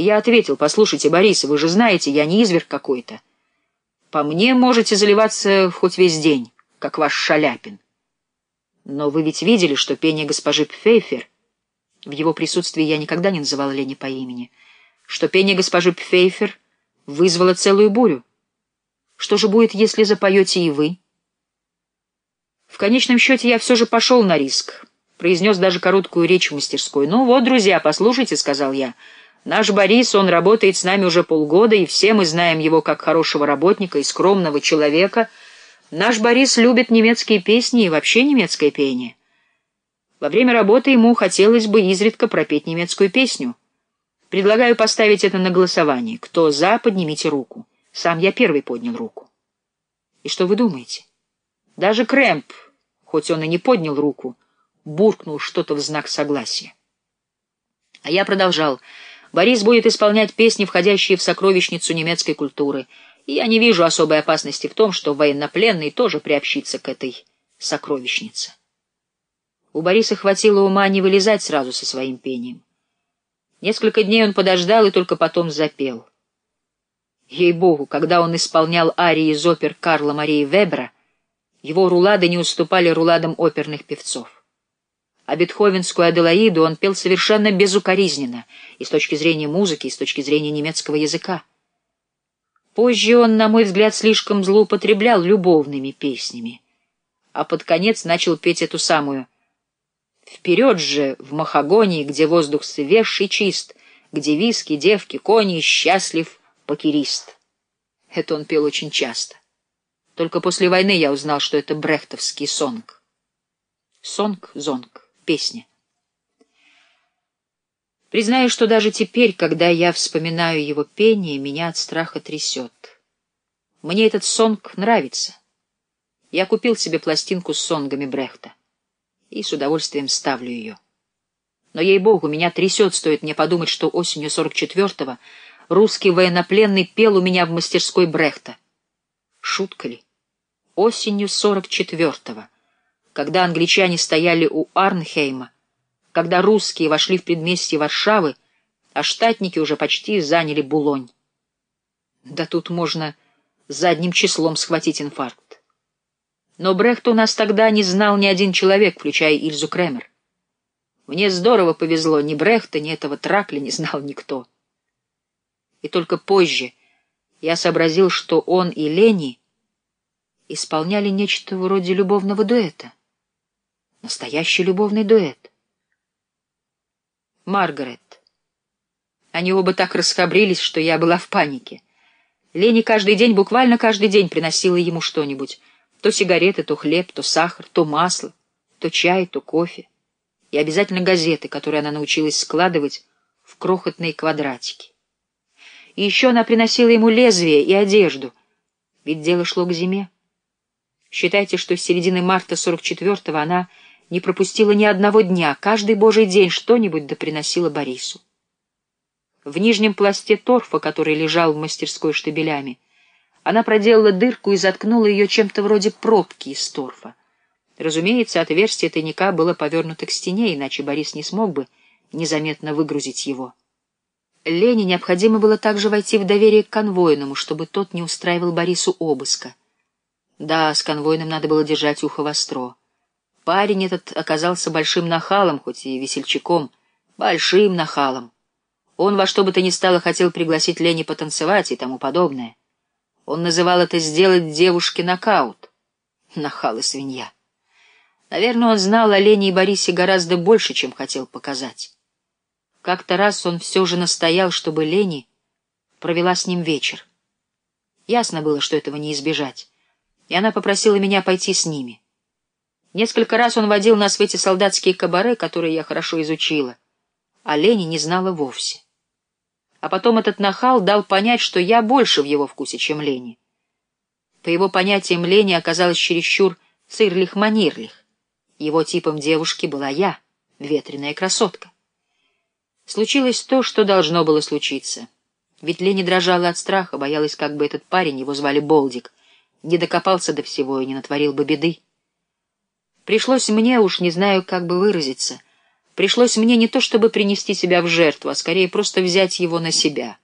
И я ответил, послушайте, Борис, вы же знаете, я не изверг какой-то. По мне можете заливаться хоть весь день, как ваш Шаляпин. Но вы ведь видели, что пение госпожи Пфейфер, в его присутствии я никогда не называл Лене по имени, что пение госпожи Пфейфер вызвало целую бурю. Что же будет, если запоете и вы? В конечном счете я все же пошел на риск, произнес даже короткую речь в мастерской. «Ну вот, друзья, послушайте», — сказал я, — «наш Борис, он работает с нами уже полгода, и все мы знаем его как хорошего работника и скромного человека. Наш Борис любит немецкие песни и вообще немецкое пение. Во время работы ему хотелось бы изредка пропеть немецкую песню. Предлагаю поставить это на голосование. Кто за, поднимите руку. Сам я первый поднял руку. И что вы думаете? Даже Крэмп, хоть он и не поднял руку, буркнул что-то в знак согласия. А я продолжал. Борис будет исполнять песни, входящие в сокровищницу немецкой культуры, и я не вижу особой опасности в том, что военнопленный тоже приобщится к этой сокровищнице. У Бориса хватило ума не вылезать сразу со своим пением. Несколько дней он подождал и только потом запел. Ей-богу, когда он исполнял арии из опер Карла Марии Вебера, его рулады не уступали руладам оперных певцов. А бетховенскую Аделаиду он пел совершенно безукоризненно, и с точки зрения музыки, и с точки зрения немецкого языка. Позже он, на мой взгляд, слишком злоупотреблял любовными песнями, а под конец начал петь эту самую Вперед же, в Махагонии, где воздух свеж и чист, где виски, девки, кони, счастлив покерист. Это он пел очень часто. Только после войны я узнал, что это брехтовский сонг. Сонг, песня. Признаю, что даже теперь, когда я вспоминаю его пение, меня от страха трясет. Мне этот сонг нравится. Я купил себе пластинку с сонгами Брехта и с удовольствием ставлю ее. Но, ей-богу, меня трясет, стоит мне подумать, что осенью 44-го русский военнопленный пел у меня в мастерской Брехта. Шутка ли? Осенью 44-го, когда англичане стояли у Арнхейма, когда русские вошли в предместье Варшавы, а штатники уже почти заняли Булонь. Да тут можно задним числом схватить инфаркт. Но Брехт у нас тогда не знал ни один человек, включая Ильзу Кремер. Мне здорово повезло, ни Брехта, ни этого Тракля не знал никто. И только позже я сообразил, что он и Лени исполняли нечто вроде любовного дуэта. Настоящий любовный дуэт. Маргарет. Они оба так расхабрились, что я была в панике. Лени каждый день, буквально каждый день приносила ему что-нибудь. То сигареты, то хлеб, то сахар, то масло, то чай, то кофе. И обязательно газеты, которые она научилась складывать в крохотные квадратики. И еще она приносила ему лезвие и одежду, ведь дело шло к зиме. Считайте, что с середины марта 44-го она не пропустила ни одного дня, каждый божий день что-нибудь да приносила Борису. В нижнем пласте торфа, который лежал в мастерской штабелями, она проделала дырку и заткнула ее чем-то вроде пробки из торфа. Разумеется, отверстие тайника было повернуто к стене, иначе Борис не смог бы незаметно выгрузить его. Лене необходимо было также войти в доверие к конвойному, чтобы тот не устраивал Борису обыска. Да, с конвойным надо было держать ухо востро. Парень этот оказался большим нахалом, хоть и весельчаком, большим нахалом. Он во что бы то ни стало хотел пригласить Лене потанцевать и тому подобное. Он называл это «сделать девушке нокаут». Нахал и свинья. Наверное, он знал о Лене и Борисе гораздо больше, чем хотел показать. Как-то раз он все же настоял, чтобы Лени провела с ним вечер. Ясно было, что этого не избежать, и она попросила меня пойти с ними. Несколько раз он водил нас в эти солдатские кабаре, которые я хорошо изучила, а Лени не знала вовсе. А потом этот нахал дал понять, что я больше в его вкусе, чем Лени. По его понятиям, Лени оказалась чересчур цирлих-манирлих. Его типом девушки была я, ветреная красотка. Случилось то, что должно было случиться. Ведь Лени дрожала от страха, боялась, как бы этот парень, его звали Болдик, не докопался до всего и не натворил бы беды. Пришлось мне, уж не знаю, как бы выразиться — Пришлось мне не то чтобы принести себя в жертву, а скорее просто взять его на себя.